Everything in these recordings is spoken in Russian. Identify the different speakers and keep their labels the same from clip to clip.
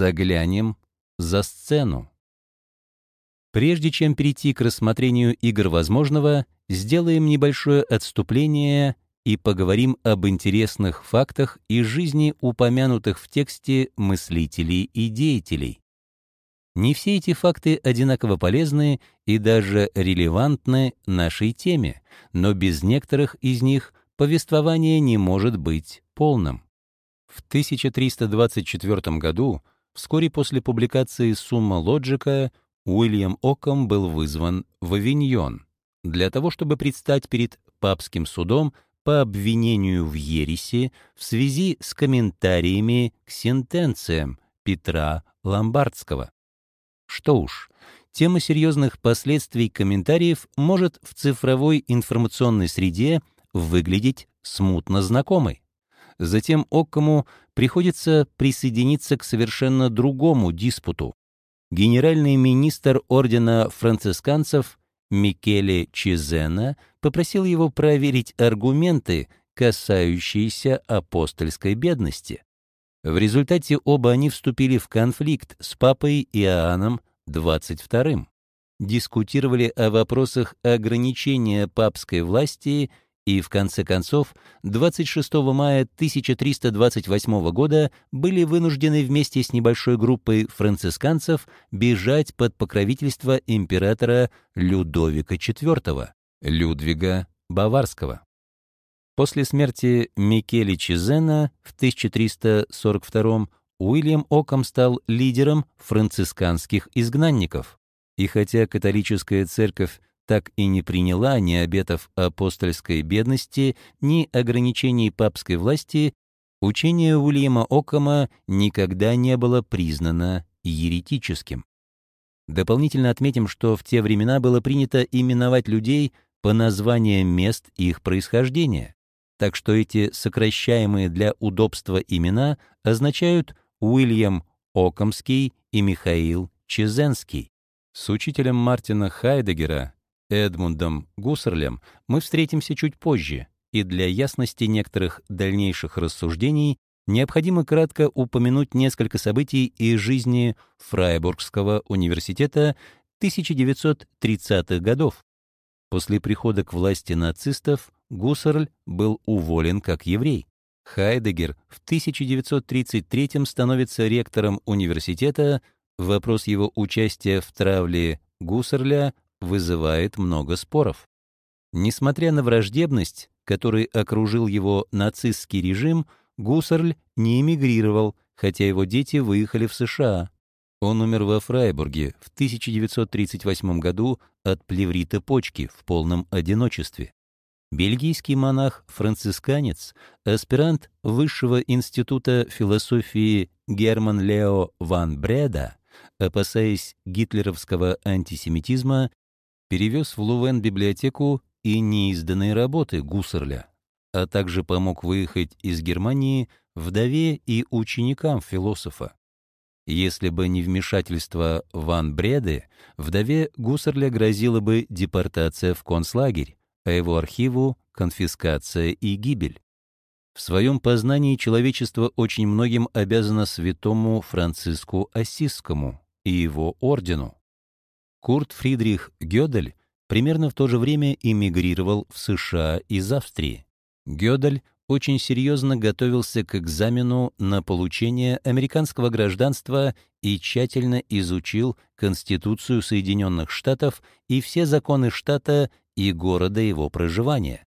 Speaker 1: Заглянем за сцену. Прежде чем перейти к рассмотрению игр возможного, сделаем небольшое отступление и поговорим об интересных фактах из жизни упомянутых в тексте мыслителей и деятелей. Не все эти факты одинаково полезны и даже релевантны нашей теме, но без некоторых из них повествование не может быть полным. В 1324 году, вскоре после публикации «Сумма лоджика», Уильям Оком был вызван в Авиньон для того, чтобы предстать перед папским судом по обвинению в ереси в связи с комментариями к сентенциям Петра Ломбардского. Что уж, тема серьезных последствий комментариев может в цифровой информационной среде выглядеть смутно знакомой. Затем Оккому приходится присоединиться к совершенно другому диспуту. Генеральный министр ордена францисканцев Микеле Чизена попросил его проверить аргументы, касающиеся апостольской бедности. В результате оба они вступили в конфликт с папой Иоанном XXII, дискутировали о вопросах ограничения папской власти и, в конце концов, 26 мая 1328 года были вынуждены вместе с небольшой группой францисканцев бежать под покровительство императора Людовика IV, Людвига Баварского. После смерти Микеле Чизена в 1342 Уильям Оком стал лидером францисканских изгнанников. И хотя католическая церковь так и не приняла ни обетов апостольской бедности, ни ограничений папской власти, учение Уильяма Оккама никогда не было признано еретическим. Дополнительно отметим, что в те времена было принято именовать людей по названиям мест их происхождения, так что эти сокращаемые для удобства имена означают Уильям Окомский и Михаил Чезенский. С учителем Мартина Хайдегера Эдмундом Гуссерлем мы встретимся чуть позже, и для ясности некоторых дальнейших рассуждений необходимо кратко упомянуть несколько событий из жизни Фрайбургского университета 1930-х годов. После прихода к власти нацистов Гуссерль был уволен как еврей. Хайдегер в 1933 становится ректором университета, вопрос его участия в травле Гуссерля вызывает много споров. Несмотря на враждебность, которой окружил его нацистский режим, Гуссерль не эмигрировал, хотя его дети выехали в США. Он умер во Фрайбурге в 1938 году от плеврита почки в полном одиночестве. Бельгийский монах-францисканец, аспирант Высшего института философии Герман Лео ван Бреда, опасаясь гитлеровского антисемитизма, перевез в Лувен библиотеку и неизданные работы Гуссерля, а также помог выехать из Германии вдове и ученикам философа. Если бы не вмешательство Ван Бреды, вдове Гуссерля грозила бы депортация в концлагерь, а его архиву — конфискация и гибель. В своем познании человечество очень многим обязано святому Франциску Ассизскому и его ордену. Курт Фридрих Гёдель примерно в то же время эмигрировал в США из Австрии. Гёдель очень серьезно готовился к экзамену на получение американского гражданства и тщательно изучил Конституцию Соединенных Штатов и все законы штата и города его проживания.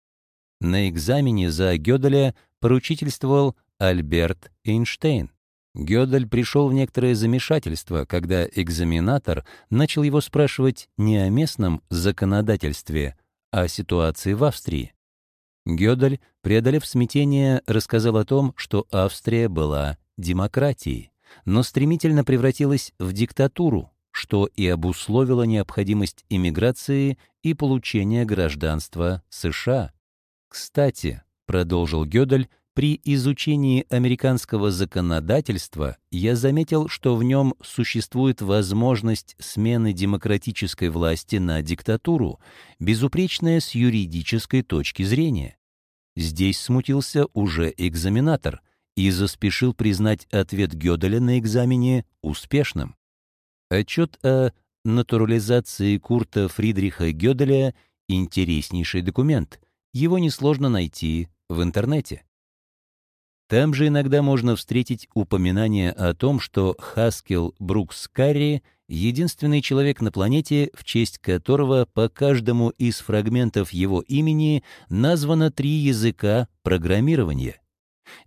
Speaker 1: На экзамене за Гёделя поручительствовал Альберт Эйнштейн. Гёдель пришел в некоторое замешательство, когда экзаменатор начал его спрашивать не о местном законодательстве, а о ситуации в Австрии. Гёдель, преодолев смятение, рассказал о том, что Австрия была демократией, но стремительно превратилась в диктатуру, что и обусловило необходимость иммиграции и получения гражданства США. «Кстати», — продолжил Гёдель, при изучении американского законодательства я заметил, что в нем существует возможность смены демократической власти на диктатуру, безупречная с юридической точки зрения. Здесь смутился уже экзаменатор, и заспешил признать ответ Гёделя на экзамене успешным. Отчет о натурализации Курта Фридриха Гёделя — интереснейший документ. Его несложно найти в интернете. Там же иногда можно встретить упоминание о том, что Хаскел Брукс Карри — единственный человек на планете, в честь которого по каждому из фрагментов его имени названо три языка программирования.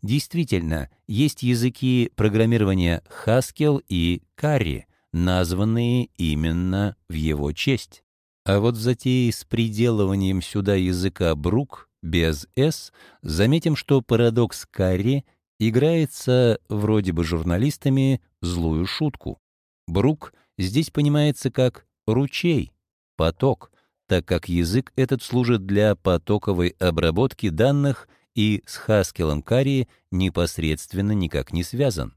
Speaker 1: Действительно, есть языки программирования Haskell и Карри, названные именно в его честь. А вот в затее с приделыванием сюда языка Брук без «с» заметим, что парадокс Карри играется вроде бы журналистами злую шутку. Брук здесь понимается как ручей, поток, так как язык этот служит для потоковой обработки данных и с Хаскелом Карри непосредственно никак не связан.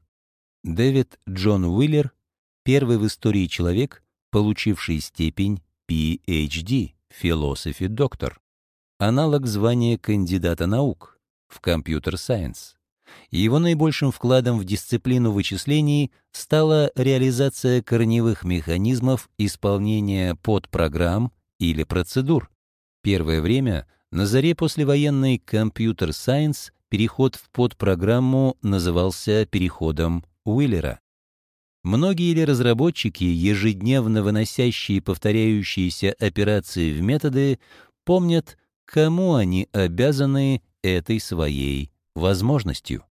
Speaker 1: Дэвид Джон Уиллер — первый в истории человек, получивший степень PhD, философи доктор аналог звания кандидата наук в компьютер-сайенс. Его наибольшим вкладом в дисциплину вычислений стала реализация корневых механизмов исполнения подпрограмм или процедур. Первое время, на заре послевоенной компьютер-сайенс, переход в подпрограмму назывался переходом Уиллера. Многие ли разработчики, ежедневно выносящие повторяющиеся операции в методы, помнят Кому они обязаны этой своей возможностью?